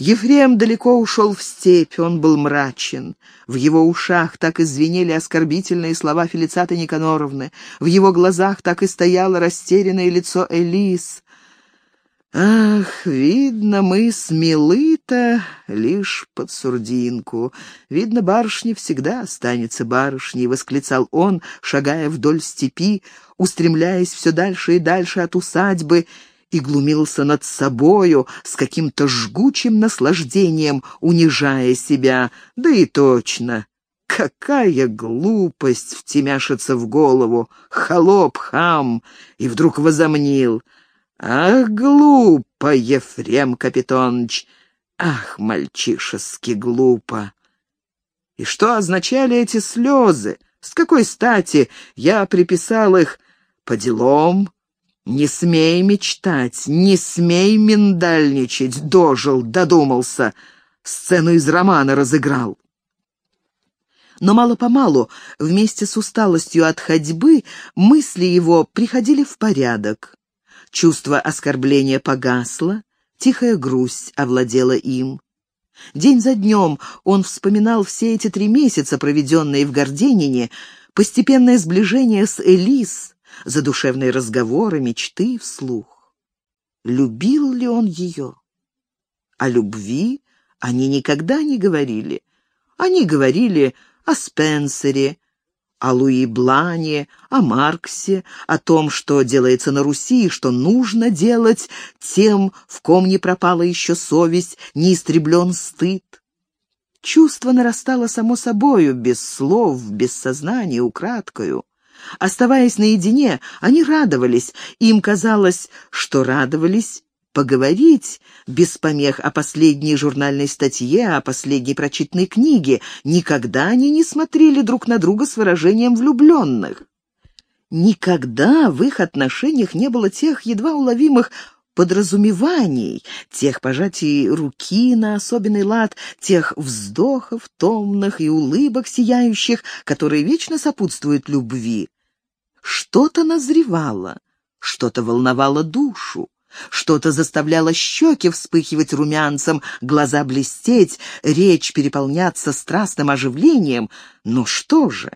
Ефрем далеко ушел в степь, он был мрачен. В его ушах так и звенели оскорбительные слова Фелицаты Никаноровны, в его глазах так и стояло растерянное лицо Элис. «Ах, видно, мы смелы-то лишь под сурдинку. Видно, барышня всегда останется барышней», — восклицал он, шагая вдоль степи, устремляясь все дальше и дальше от усадьбы, и глумился над собою с каким-то жгучим наслаждением, унижая себя. Да и точно, какая глупость втемяшится в голову, холоп, хам, и вдруг возомнил — «Ах, глупо, Ефрем Капитоныч! Ах, мальчишески глупо!» И что означали эти слезы? С какой стати я приписал их по делам? Не смей мечтать, не смей миндальничать, дожил, додумался, сцену из романа разыграл. Но мало-помалу, вместе с усталостью от ходьбы, мысли его приходили в порядок. Чувство оскорбления погасло, тихая грусть овладела им. День за днем он вспоминал все эти три месяца, проведенные в Горденине, постепенное сближение с Элис, задушевные разговоры, мечты вслух. Любил ли он ее? О любви они никогда не говорили. Они говорили о Спенсере, о Луи Блане, о Марксе, о том, что делается на Руси и что нужно делать тем, в ком не пропала еще совесть, не истреблен стыд. Чувство нарастало само собою, без слов, без сознания, украдкою. Оставаясь наедине, они радовались, им казалось, что радовались поговорить без помех о последней журнальной статье, о последней прочитанной книге. Никогда они не смотрели друг на друга с выражением влюбленных. Никогда в их отношениях не было тех едва уловимых подразумеваний, тех пожатий руки на особенный лад, тех вздохов томных и улыбок сияющих, которые вечно сопутствуют любви. Что-то назревало, что-то волновало душу. Что-то заставляло щеки вспыхивать румянцем, глаза блестеть, речь переполняться страстным оживлением. Но что же?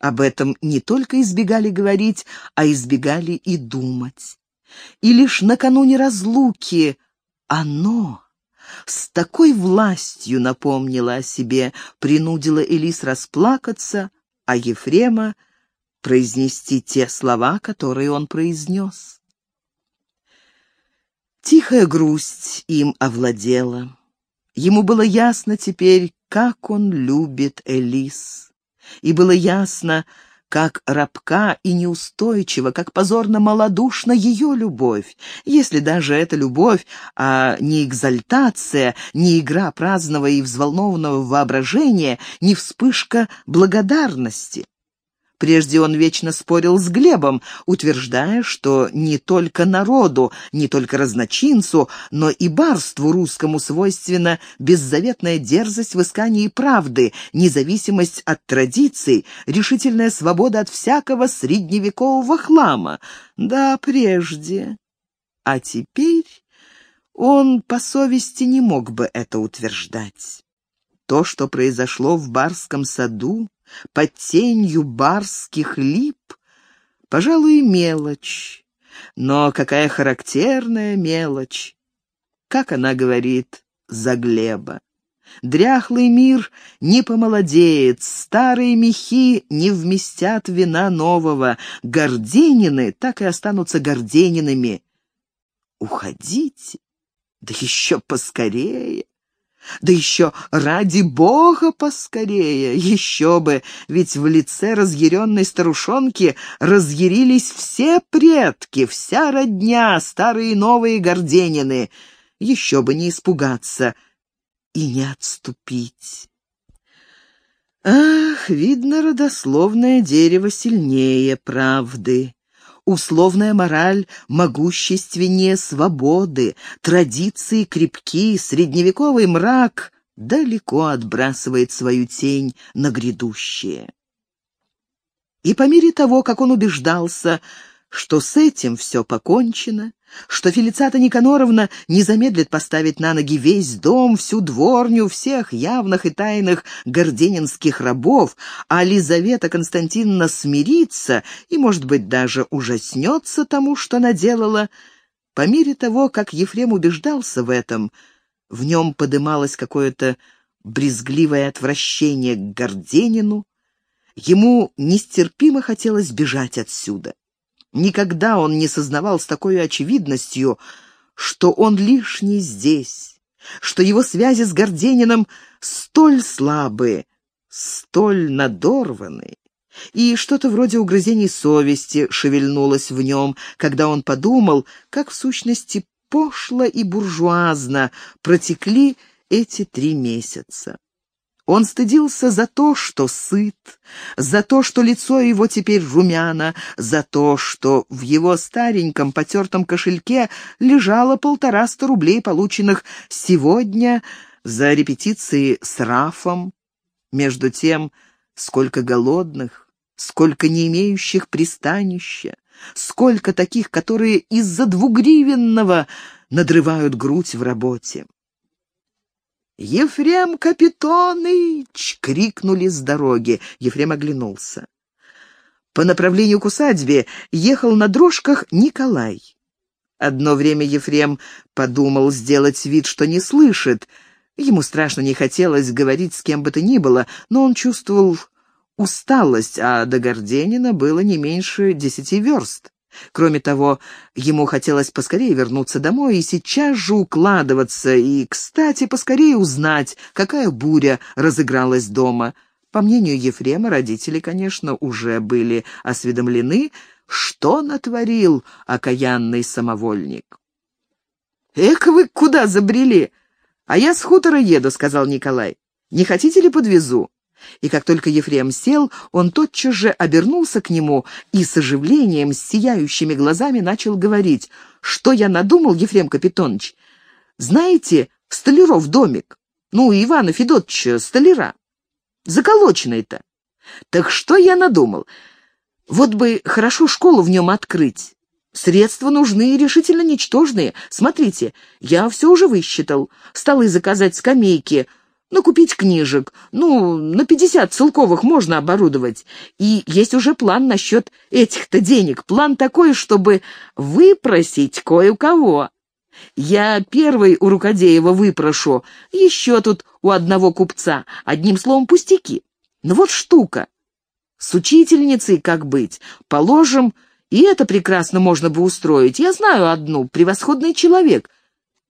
Об этом не только избегали говорить, а избегали и думать. И лишь накануне разлуки оно с такой властью напомнило о себе, принудило Элис расплакаться, а Ефрема произнести те слова, которые он произнес. Тихая грусть им овладела. Ему было ясно теперь, как он любит Элис. И было ясно, как рабка и неустойчива, как позорно малодушна ее любовь, если даже эта любовь, а не экзальтация, не игра праздного и взволнованного воображения, не вспышка благодарности. Прежде он вечно спорил с Глебом, утверждая, что не только народу, не только разночинцу, но и барству русскому свойственна беззаветная дерзость в искании правды, независимость от традиций, решительная свобода от всякого средневекового хлама. Да, прежде. А теперь он по совести не мог бы это утверждать. То, что произошло в барском саду, под тенью барских лип, пожалуй, мелочь. Но какая характерная мелочь! Как она говорит за Глеба. Дряхлый мир не помолодеет, старые мехи не вместят вина нового, горденины так и останутся горденинами. Уходите, да еще поскорее. Да еще ради бога поскорее, еще бы, ведь в лице разъяренной старушонки разъярились все предки, вся родня, старые и новые горденины. Еще бы не испугаться и не отступить. Ах, видно, родословное дерево сильнее правды. Условная мораль могущественнее свободы, традиции крепки, средневековый мрак далеко отбрасывает свою тень на грядущее. И по мере того, как он убеждался, что с этим все покончено, что Фелицата Никаноровна не замедлит поставить на ноги весь дом, всю дворню, всех явных и тайных горденинских рабов, а Лизавета Константиновна смирится и, может быть, даже ужаснется тому, что наделала. По мере того, как Ефрем убеждался в этом, в нем подымалось какое-то брезгливое отвращение к Горденину, ему нестерпимо хотелось бежать отсюда. Никогда он не сознавал с такой очевидностью, что он лишний здесь, что его связи с Гордениным столь слабы, столь надорваны. И что-то вроде угрызений совести шевельнулось в нем, когда он подумал, как в сущности пошло и буржуазно протекли эти три месяца. Он стыдился за то, что сыт, за то, что лицо его теперь румяно, за то, что в его стареньком потертом кошельке лежало полтораста рублей, полученных сегодня за репетиции с Рафом. Между тем, сколько голодных, сколько не имеющих пристанища, сколько таких, которые из-за двугривенного надрывают грудь в работе. «Ефрем Капитоныч!» — крикнули с дороги. Ефрем оглянулся. По направлению к усадьбе ехал на дрожках Николай. Одно время Ефрем подумал сделать вид, что не слышит. Ему страшно не хотелось говорить с кем бы то ни было, но он чувствовал усталость, а до Горденина было не меньше десяти верст. Кроме того, ему хотелось поскорее вернуться домой и сейчас же укладываться, и, кстати, поскорее узнать, какая буря разыгралась дома. По мнению Ефрема, родители, конечно, уже были осведомлены, что натворил окаянный самовольник. «Эх вы куда забрели? А я с хутора еду», — сказал Николай. «Не хотите ли подвезу?» И как только Ефрем сел, он тотчас же обернулся к нему и с оживлением, с сияющими глазами начал говорить. «Что я надумал, Ефрем Капитонович? Знаете, столяров домик. Ну, Ивана Федотовича, столяра. Заколоченный-то. Так что я надумал? Вот бы хорошо школу в нем открыть. Средства нужны и решительно ничтожные. Смотрите, я все уже высчитал. Столы заказать, скамейки — накупить книжек. Ну, на пятьдесят целковых можно оборудовать. И есть уже план насчет этих-то денег. План такой, чтобы выпросить кое-кого. Я первый у Рукодеева выпрошу, еще тут у одного купца. Одним словом, пустяки. Ну вот штука. С учительницей как быть? Положим, и это прекрасно можно бы устроить. Я знаю одну, превосходный человек.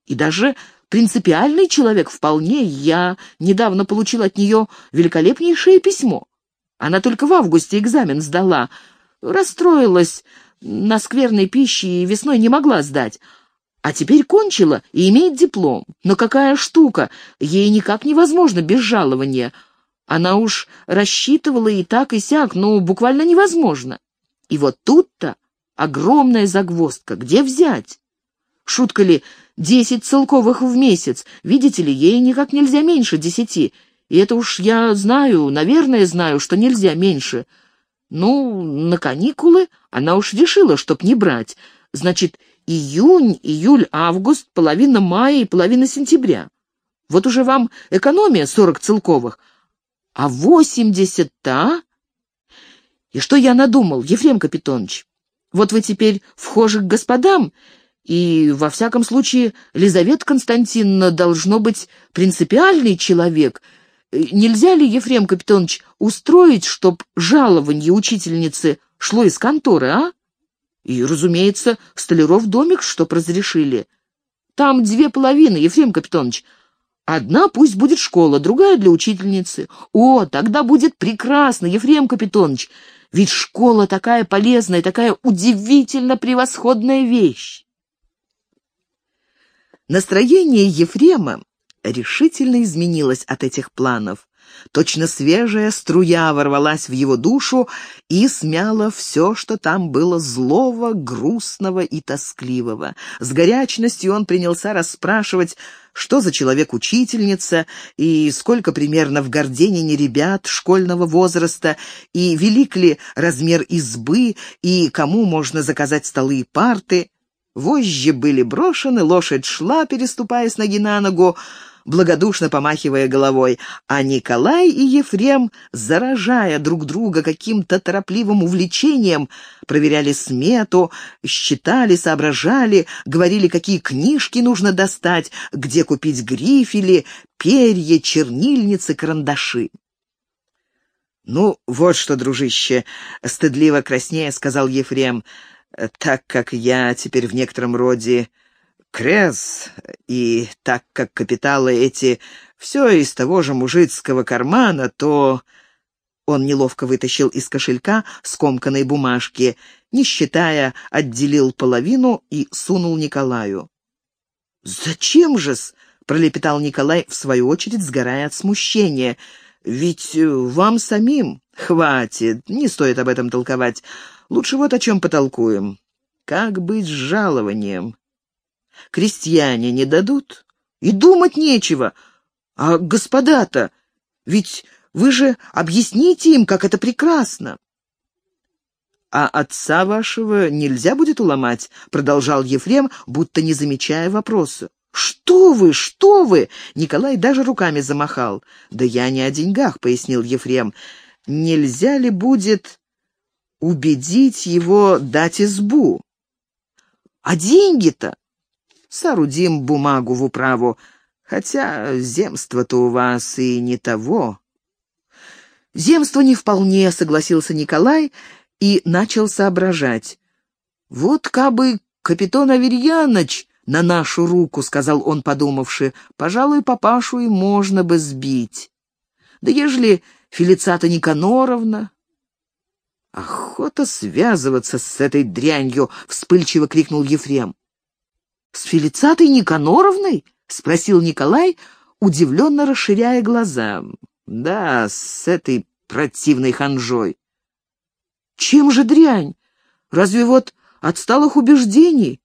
И даже принципиальный человек вполне. Я недавно получил от нее великолепнейшее письмо. Она только в августе экзамен сдала. Расстроилась на скверной пище и весной не могла сдать. А теперь кончила и имеет диплом. Но какая штука, ей никак невозможно без жалования. Она уж рассчитывала и так, и сяк, ну, буквально невозможно. И вот тут-то огромная загвоздка. Где взять? Шутка ли, десять целковых в месяц. Видите ли, ей никак нельзя меньше десяти. И это уж я знаю, наверное, знаю, что нельзя меньше. Ну, на каникулы она уж решила, чтоб не брать. Значит, июнь, июль, август, половина мая и половина сентября. Вот уже вам экономия сорок целковых. А восемьдесят-то, а? И что я надумал, Ефрем Капитонович? Вот вы теперь вхожи к господам и, во всяком случае, Лизавета Константиновна должно быть принципиальный человек. Нельзя ли, Ефрем Капитонович, устроить, чтоб жалование учительницы шло из конторы, а? И, разумеется, столяров домик, чтоб разрешили. Там две половины, Ефрем Капитонович. Одна пусть будет школа, другая для учительницы. О, тогда будет прекрасно, Ефрем Капитонович. Ведь школа такая полезная, такая удивительно превосходная вещь. Настроение Ефрема решительно изменилось от этих планов. Точно свежая струя ворвалась в его душу и смяла все, что там было злого, грустного и тоскливого. С горячностью он принялся расспрашивать, что за человек учительница, и сколько примерно в Горденине ребят школьного возраста, и велик ли размер избы, и кому можно заказать столы и парты. Вожжи были брошены, лошадь шла, переступая с ноги на ногу, благодушно помахивая головой, а Николай и Ефрем, заражая друг друга каким-то торопливым увлечением, проверяли смету, считали, соображали, говорили, какие книжки нужно достать, где купить грифели, перья, чернильницы, карандаши. «Ну, вот что, дружище», — стыдливо краснее сказал Ефрем, — «так как я теперь в некотором роде Крез, и так как капиталы эти все из того же мужицкого кармана, то... Он неловко вытащил из кошелька скомканной бумажки, не считая, отделил половину и сунул Николаю. «Зачем же-с?» — пролепетал Николай, в свою очередь сгорая от смущения. «Ведь вам самим...» «Хватит, не стоит об этом толковать. Лучше вот о чем потолкуем. Как быть с жалованием? крестьяне не дадут? И думать нечего. А господа-то, ведь вы же объясните им, как это прекрасно. «А отца вашего нельзя будет уломать?» — продолжал Ефрем, будто не замечая вопроса. «Что вы, что вы!» — Николай даже руками замахал. «Да я не о деньгах», — пояснил Ефрем. «Нельзя ли будет убедить его дать избу?» «А деньги-то?» Соорудим бумагу в управу, хотя земство-то у вас и не того». «Земство не вполне», — согласился Николай и начал соображать. «Вот кабы капитан Аверьяныч на нашу руку», — сказал он, подумавши, — «пожалуй, папашу и можно бы сбить. Да ежели Фелицата Никаноровна...» «Охота связываться с этой дрянью!» — вспыльчиво крикнул Ефрем. «С Фелицатой Никаноровной?» — спросил Николай, удивленно расширяя глаза. «Да, с этой противной ханжой». «Чем же дрянь? Разве вот отсталых убеждений?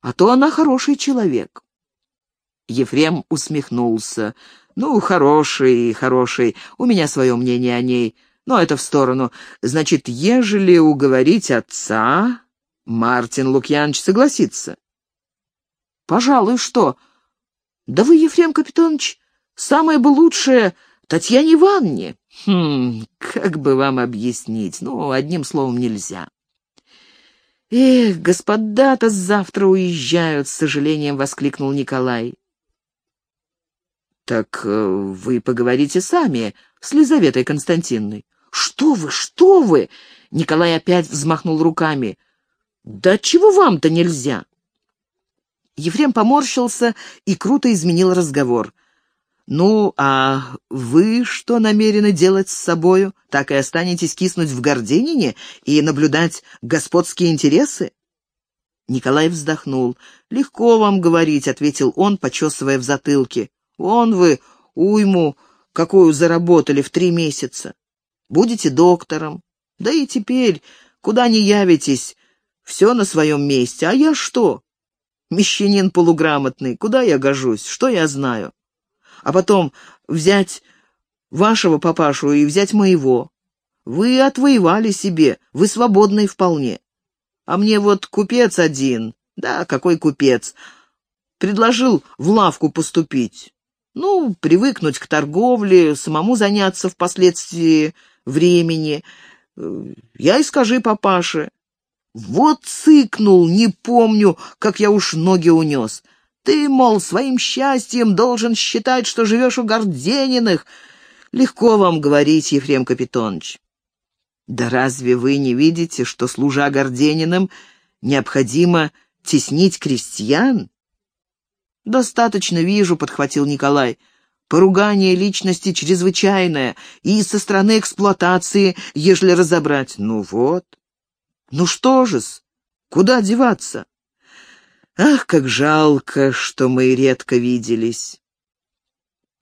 А то она хороший человек». Ефрем усмехнулся. «Ну, хороший, хороший, у меня свое мнение о ней, но это в сторону. Значит, ежели уговорить отца, Мартин Лукьянович согласится». Пожалуй, что? Да вы, Ефрем Капитонович, самое бы лучшее Татьяне Ивановне. Хм, как бы вам объяснить? Ну, одним словом, нельзя. Эх, господа-то завтра уезжают, с сожалением воскликнул Николай. Так э, вы поговорите сами с Лизаветой Константиновной. Что вы, что вы? Николай опять взмахнул руками. Да чего вам-то нельзя? Ефрем поморщился и круто изменил разговор. «Ну, а вы что намерены делать с собою? Так и останетесь киснуть в Горденине и наблюдать господские интересы?» Николай вздохнул. «Легко вам говорить», — ответил он, почесывая в затылке. «Вон вы, уйму, какую заработали в три месяца. Будете доктором. Да и теперь, куда ни явитесь, все на своем месте. А я что? Мещанин полуграмотный, куда я гожусь, что я знаю? А потом взять вашего папашу и взять моего. Вы отвоевали себе, вы свободный вполне. А мне вот купец один, да, какой купец, предложил в лавку поступить. Ну, привыкнуть к торговле, самому заняться впоследствии времени. Я и скажи папаше, вот цыкнул, не помню, как я уж ноги унес. Ты, мол, своим счастьем должен считать, что живешь у Гордениных. Легко вам говорить, Ефрем Капитонович. Да разве вы не видите, что, служа Гордениным, необходимо теснить крестьян? Достаточно вижу, — подхватил Николай. Поругание личности чрезвычайное, и со стороны эксплуатации, ежели разобрать. Ну вот, ну что же-с, куда деваться? Ах, как жалко, что мы редко виделись.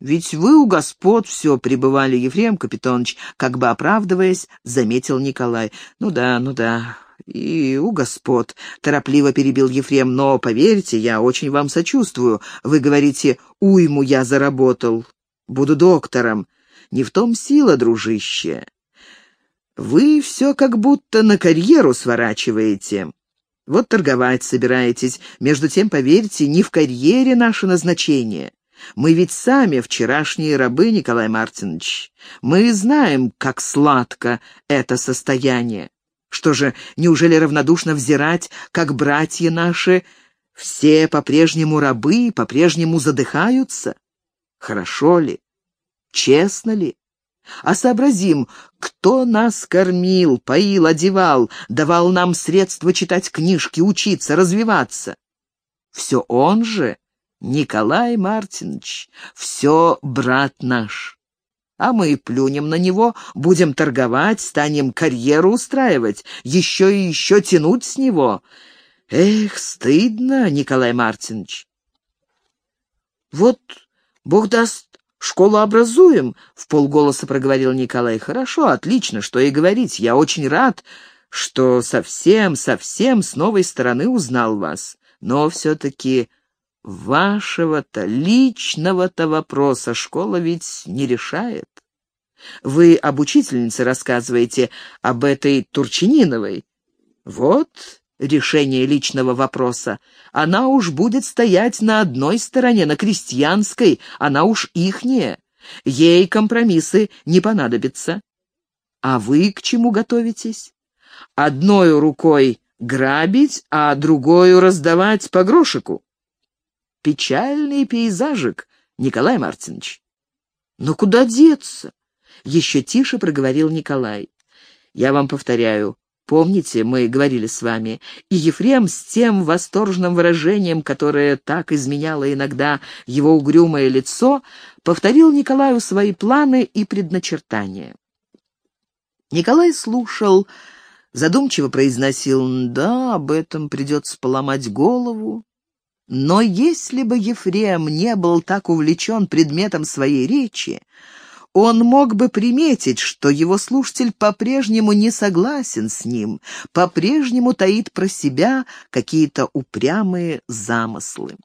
Ведь вы у господ все пребывали, Ефрем Капитонович, как бы оправдываясь, заметил Николай. Ну да, ну да, и у господ, торопливо перебил Ефрем, но, поверьте, я очень вам сочувствую. Вы говорите, уйму я заработал, буду доктором. Не в том сила, дружище. Вы все как будто на карьеру сворачиваете. Вот торговать собираетесь. Между тем, поверьте, не в карьере наше назначение. Мы ведь сами вчерашние рабы, Николай Мартинович. Мы знаем, как сладко это состояние. Что же, неужели равнодушно взирать, как братья наши, все по-прежнему рабы, по-прежнему задыхаются? Хорошо ли? Честно ли? А сообразим, кто нас кормил, поил, одевал, давал нам средства читать книжки, учиться, развиваться. Все он же, Николай Мартинович, все брат наш. А мы плюнем на него, будем торговать, станем карьеру устраивать, еще и еще тянуть с него. Эх, стыдно, Николай Мартинович. Вот, Бог даст, школу образуем, — в полголоса проговорил Николай. Хорошо, отлично, что и говорить. Я очень рад, что совсем-совсем с новой стороны узнал вас. Но все-таки Вашего-то личного-то вопроса школа ведь не решает. Вы об учительнице рассказываете, об этой Турчининовой. Вот решение личного вопроса. Она уж будет стоять на одной стороне, на крестьянской, она уж ихняя. Ей компромиссы не понадобятся. А вы к чему готовитесь? Одной рукой грабить, а другой раздавать по грошику. Печальный пейзажик, Николай Мартинович. Но куда деться? Еще тише проговорил Николай. Я вам повторяю, помните, мы говорили с вами, и Ефрем с тем восторженным выражением, которое так изменяло иногда его угрюмое лицо, повторил Николаю свои планы и предначертания. Николай слушал, задумчиво произносил «Да, об этом придется поломать голову, но если бы Ефрем не был так увлечен предметом своей речи, он мог бы приметить, что его слушатель по-прежнему не согласен с ним, по-прежнему таит про себя какие-то упрямые замыслы.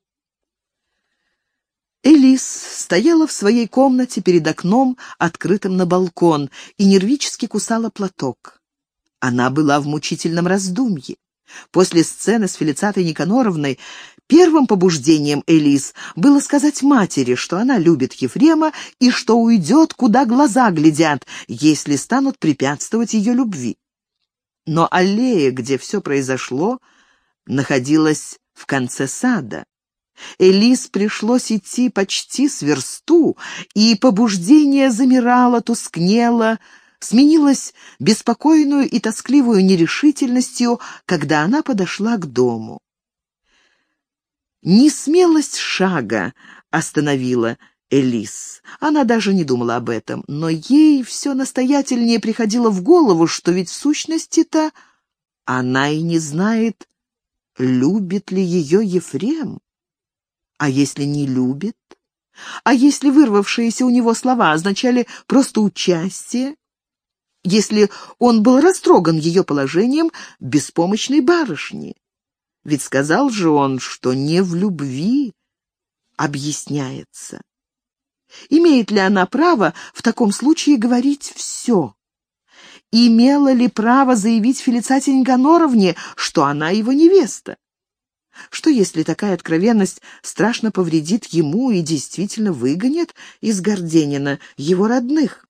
Элис стояла в своей комнате перед окном, открытым на балкон, и нервически кусала платок. Она была в мучительном раздумье. После сцены с Фелицатой Никаноровной Первым побуждением Элис было сказать матери, что она любит Ефрема и что уйдет, куда глаза глядят, если станут препятствовать ее любви. Но аллея, где все произошло, находилась в конце сада. Элис пришлось идти почти с версту, и побуждение замирало, тускнело, сменилось беспокойную и тоскливую нерешительностью, когда она подошла к дому. Несмелость шага остановила Элис. Она даже не думала об этом, но ей все настоятельнее приходило в голову, что ведь в сущности-то она и не знает, любит ли ее Ефрем. А если не любит? А если вырвавшиеся у него слова означали просто участие? Если он был растроган ее положением беспомощной барышни? Ведь сказал же он, что не в любви объясняется. Имеет ли она право в таком случае говорить все? Имела ли право заявить Фелицате Никаноровне, что она его невеста? Что если такая откровенность страшно повредит ему и действительно выгонит из Горденина его родных?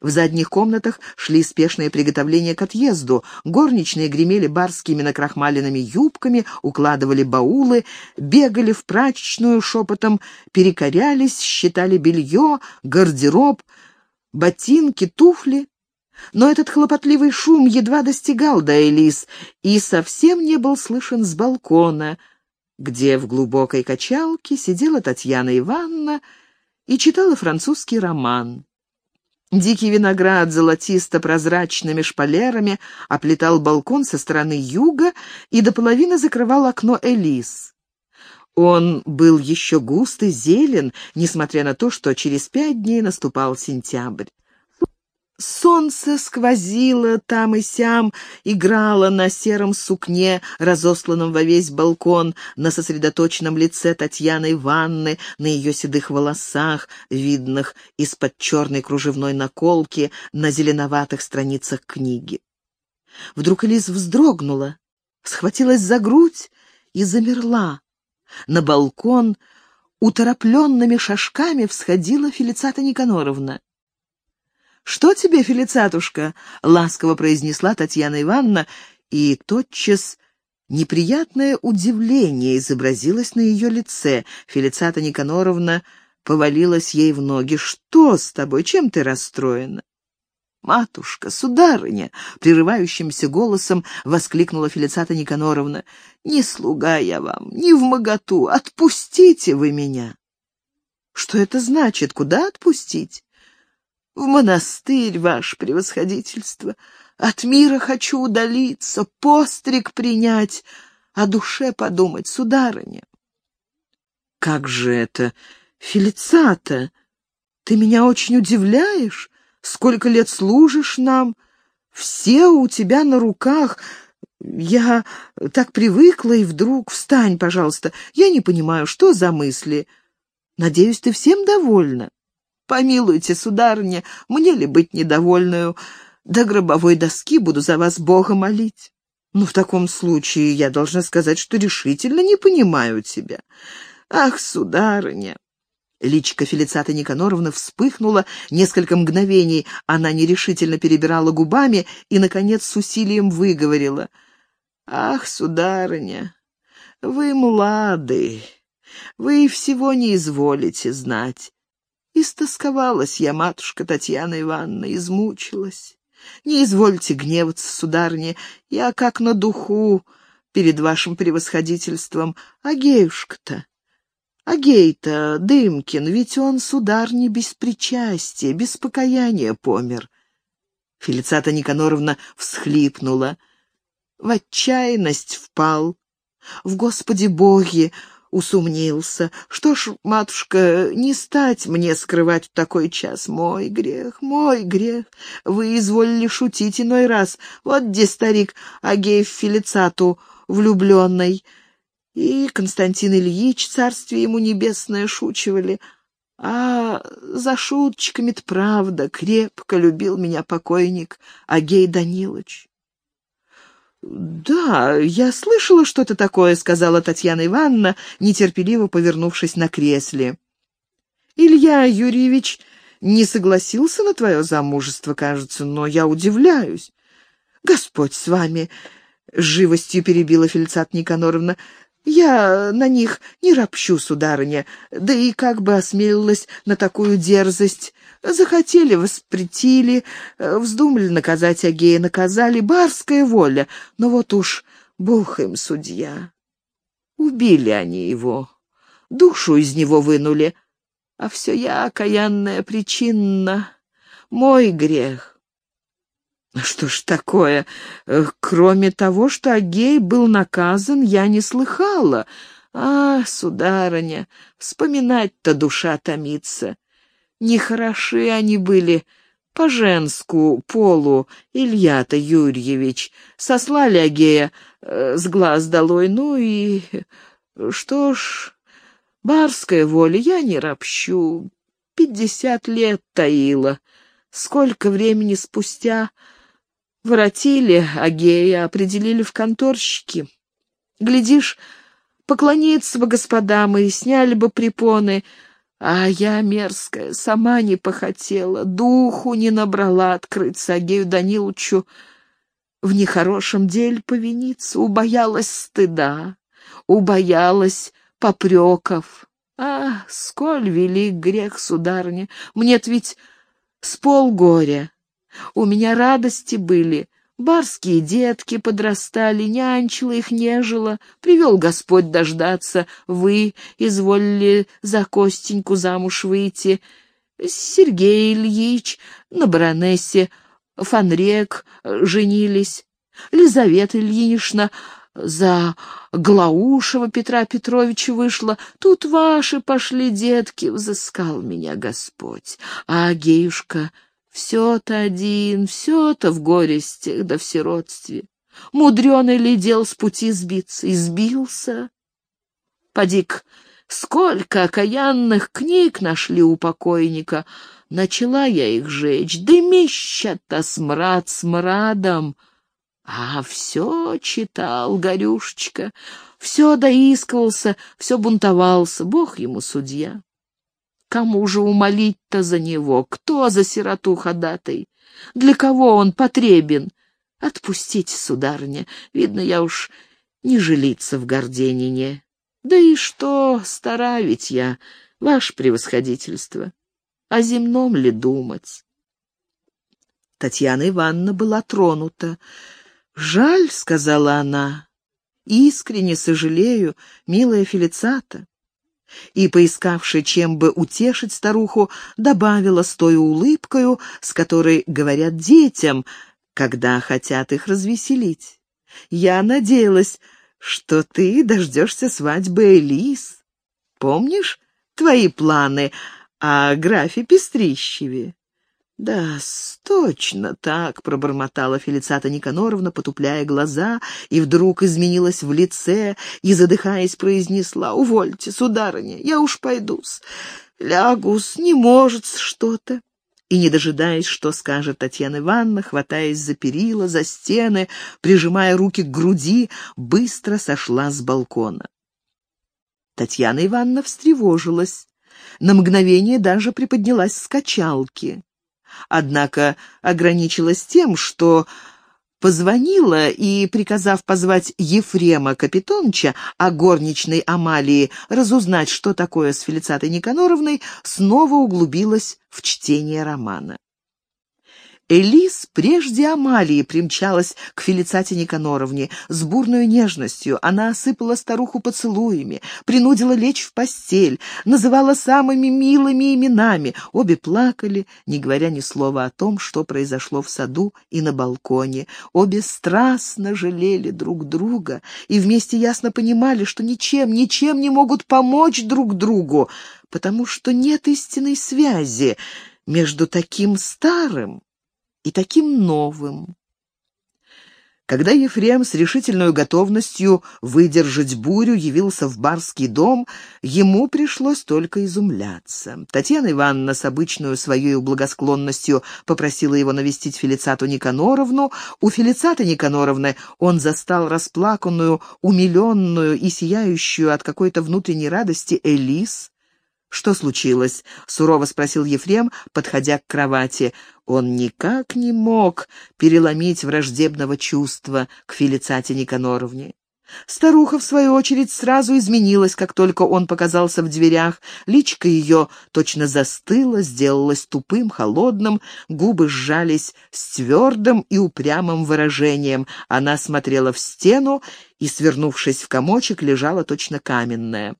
В задних комнатах шли спешные приготовления к отъезду. Горничные гремели барскими накрахмаленными юбками, укладывали баулы, бегали в прачечную шепотом, перекорялись, считали белье, гардероб, ботинки, туфли. Но этот хлопотливый шум едва достигал до Элис и совсем не был слышен с балкона, где в глубокой качалке сидела Татьяна Ивановна и читала французский роман. Дикий виноград золотисто-прозрачными шпалерами оплетал балкон со стороны юга и до половины закрывал окно Элис. Он был еще густ и зелен, несмотря на то, что через пять дней наступал сентябрь. Солнце сквозило там и сям, играло на сером сукне, разосланном во весь балкон, на сосредоточенном лице Татьяны Ивановны, на ее седых волосах, видных из-под черной кружевной наколки, на зеленоватых страницах книги. Вдруг Элис вздрогнула, схватилась за грудь и замерла. На балкон уторопленными шажками всходила Фелицата Никаноровна. «Что тебе, Фелицатушка?» — ласково произнесла Татьяна Ивановна, и тотчас неприятное удивление изобразилось на ее лице. Фелицата Никаноровна повалилась ей в ноги. «Что с тобой? Чем ты расстроена?» «Матушка, сударыня!» — прерывающимся голосом воскликнула Фелицата Никаноровна. «Не слуга я вам, не в моготу. Отпустите вы меня!» «Что это значит? Куда отпустить?» В монастырь, ваше превосходительство. От мира хочу удалиться, постриг принять, о душе подумать, сударыня. Как же это, Фелицата? Ты меня очень удивляешь. Сколько лет служишь нам? Все у тебя на руках. Я так привыкла, и вдруг... Встань, пожалуйста. Я не понимаю, что за мысли. Надеюсь, ты всем довольна? Помилуйте, сударыня, мне ли быть недовольную? До гробовой доски буду за вас Бога молить. Ну, в таком случае я должна сказать, что решительно не понимаю тебя. Ах, сударыня!» Личико Фелицата Никаноровна вспыхнула несколько мгновений. Она нерешительно перебирала губами и, наконец, с усилием выговорила. «Ах, сударыня, вы млады, вы всего не изволите знать. Истосковалась я, матушка Татьяна Ивановна, измучилась. Не извольте гневаться, сударыня, я как на духу перед вашим превосходительством. Агеюшка-то, Агей-то, Дымкин, ведь он, сударни, без причастия, без покаяния помер. Фелицата Никаноровна всхлипнула. В отчаянность впал. В Господи Боге усомнился. Что ж, матушка, не стать мне скрывать в такой час. Мой грех, мой грех. Вы изволили шутить иной раз. Вот где старик Агеев Фелицату влюбленный. И Константин Ильич, царствие ему небесное, шучивали. А за шуточками-то правда, крепко любил меня покойник Агей Данилович. «Да, я слышала что-то такое», — сказала Татьяна Ивановна, нетерпеливо повернувшись на кресле. «Илья Юрьевич не согласился на твое замужество, кажется, но я удивляюсь». «Господь с вами!» — живостью перебила Фельцат Никаноровна. «Я на них не ропщу, сударыня, да и как бы осмелилась на такую дерзость. Захотели, воспретили, э, вздумали наказать Агея, наказали, барская воля. Но вот уж бог им судья. Убили они его, душу из него вынули, а все я, окаянная причинна, мой грех. Что ж такое? Э, кроме того, что Агей был наказан, я не слыхала. А, сударыня, вспоминать-то душа томится. Нехороши они были по женску полу, Илья-то Юрьевич. Сослали Агея э, с глаз долой, ну и... Что ж, барская воля, я не ропщу. Пятьдесят лет таила. Сколько времени спустя воротили Агея, определили в конторщики. Глядишь, поклониться бы господам и сняли бы препоны — а я, мерзкая, сама не похотела, духу не набрала открыться Агею Даниловичу в нехорошем деле повиниться, убоялась стыда, убоялась попреков. А, сколь велик грех, сударыня, мне-то ведь с полгоря. У меня радости были, Барские детки подрастали, нянчила их, нежила. Привел Господь дождаться. Вы изволили за Костеньку замуж выйти. Сергей Ильич на баронессе Фанрек женились. Лизавета Ильинична за Глаушева Петра Петровича вышла. Тут ваши пошли, детки, взыскал меня Господь. А Геюшка все-то один, все-то в горестях да в сиротстве. Мудреный ли дел с пути сбиться? Избился. Подик, сколько окаянных книг нашли у покойника. Начала я их жечь, дымища-то смрад смрадом. А все читал Горюшечка, все доискивался, все бунтовался, бог ему судья. Кому же умолить-то за него? Кто за сироту ходатай? Для кого он потребен? Отпустите, сударыня, видно, я уж не жилиться в Горденине. Да и что, стара ведь я, ваше превосходительство. О земном ли думать? Татьяна Ивановна была тронута. «Жаль», — сказала она, — «искренне сожалею, милая Фелицата». И, поискавши, чем бы утешить старуху, добавила с той улыбкою, с которой говорят детям, когда хотят их развеселить. «Я надеялась, что ты дождешься свадьбы Элис. Помнишь твои планы о графе Пестрищеве?» «Да, точно так», — пробормотала Фелицата Никаноровна, потупляя глаза, и вдруг изменилась в лице и, задыхаясь, произнесла, «Увольте, сударыня, я уж пойду-с. Лягус, не может что-то». И, не дожидаясь, что скажет Татьяна Ивановна, хватаясь за перила, за стены, прижимая руки к груди, быстро сошла с балкона. Татьяна Ивановна встревожилась. На мгновение даже приподнялась с качалки однако ограничилась тем, что позвонила и, приказав позвать Ефрема Капитонча, а горничной Амалии разузнать, что такое с Фелицатой Никаноровной, снова углубилась в чтение романа. Элис прежде Амалии примчалась к Фелицате Никаноровне. С бурной нежностью она осыпала старуху поцелуями, принудила лечь в постель, называла самыми милыми именами. Обе плакали, не говоря ни слова о том, что произошло в саду и на балконе. Обе страстно жалели друг друга и вместе ясно понимали, что ничем, ничем не могут помочь друг другу, потому что нет истинной связи между таким старым и таким новым. Когда Ефрем с решительной готовностью выдержать бурю явился в барский дом, ему пришлось только изумляться. Татьяна Ивановна с обычной своей благосклонностью попросила его навестить Фелицату Никаноровну. У Фелицаты Никаноровны он застал расплаканную, умиленную и сияющую от какой-то внутренней радости Элис, «Что случилось?» — сурово спросил Ефрем, подходя к кровати. Он никак не мог переломить враждебного чувства к Фелицате Никаноровне. Старуха, в свою очередь, сразу изменилась, как только он показался в дверях. Личка ее точно застыла, сделалась тупым, холодным, губы сжались с твердым и упрямым выражением. Она смотрела в стену и, свернувшись в комочек, лежала точно каменная.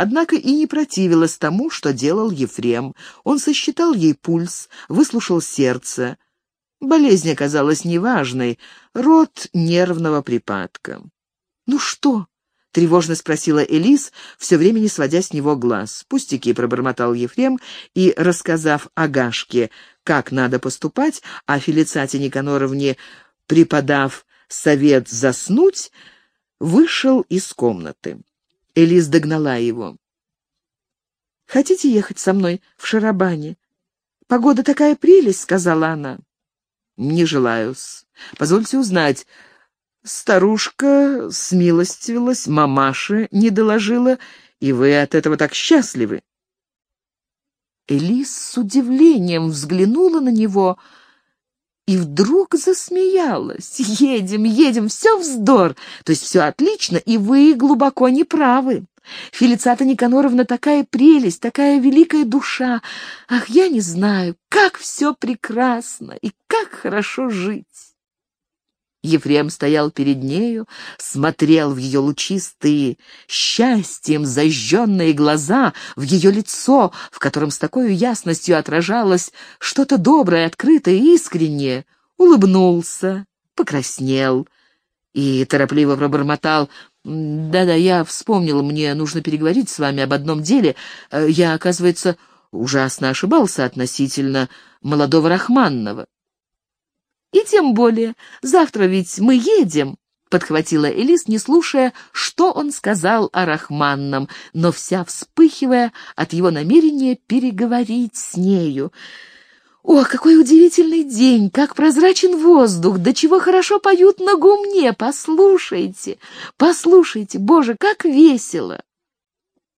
Однако и не противилась тому, что делал Ефрем. Он сосчитал ей пульс, выслушал сердце. Болезнь оказалась неважной, род нервного припадка. «Ну что?» — тревожно спросила Элис, все время не сводя с него глаз. «Пустяки», — пробормотал Ефрем, и, рассказав Агашке, как надо поступать, а Фелицате Никаноровне, преподав совет заснуть, вышел из комнаты. Элис догнала его. «Хотите ехать со мной в Шарабане? Погода такая прелесть», — сказала она. «Не желаю-с. Позвольте узнать, старушка смилостивилась, мамаша не доложила, и вы от этого так счастливы?» Элис с удивлением взглянула на него — и вдруг засмеялась. «Едем, едем, все вздор, то есть все отлично, и вы глубоко не правы. Фелицата Никаноровна такая прелесть, такая великая душа. Ах, я не знаю, как все прекрасно и как хорошо жить!» Ефрем стоял перед нею, смотрел в ее лучистые, счастьем зажженные глаза, в ее лицо, в котором с такой ясностью отражалось что-то доброе, открытое и искреннее, улыбнулся, покраснел и торопливо пробормотал «Да-да, я вспомнил, мне нужно переговорить с вами об одном деле. Э, я, оказывается, ужасно ошибался относительно молодого Рахманного». «И тем более, завтра ведь мы едем», — подхватила Элис, не слушая, что он сказал о Рахманном, но вся вспыхивая от его намерения переговорить с нею. «О, какой удивительный день! Как прозрачен воздух! Да чего хорошо поют на гумне! Послушайте! Послушайте! Боже, как весело!»